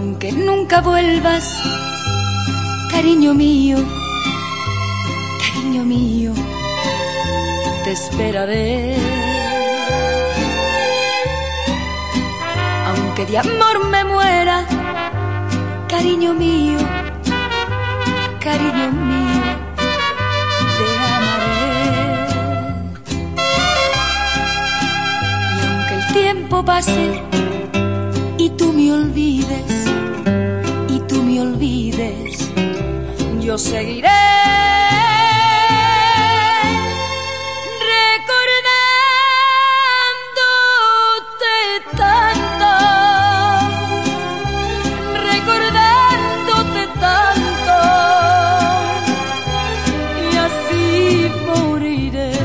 nunca vuelvas, cariño mío, cariño mío, te esperaré. Aunque de amor me muera, cariño mío, cariño mío, te amaré. Y aunque el tiempo pase olvides, y tú me olvides, yo seguiré. recordándote tanto, recordándote tanto, y así moriré.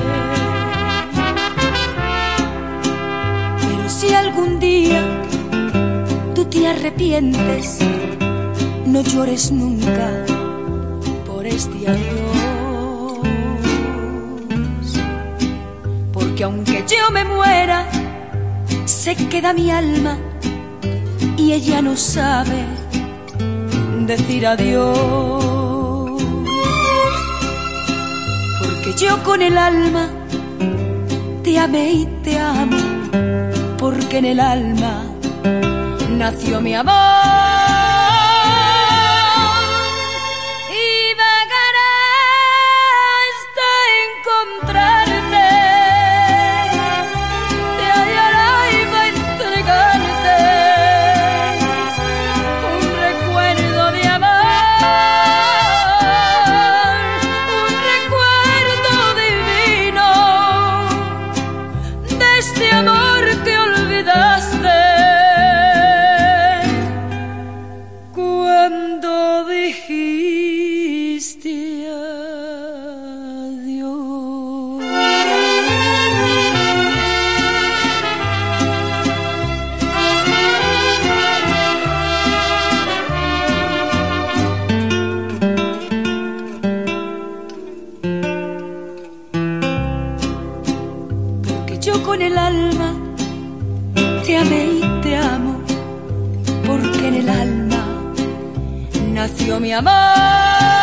Arrepientes, no llores nunca por este adiós. Porque aunque yo me muera, se queda mi alma y ella no sabe decir adiós. Porque yo con el alma te amé y te amo, porque en el alma nació mi amor. Yo con el alma te amé y te amo, porque en el alma nació mi amor.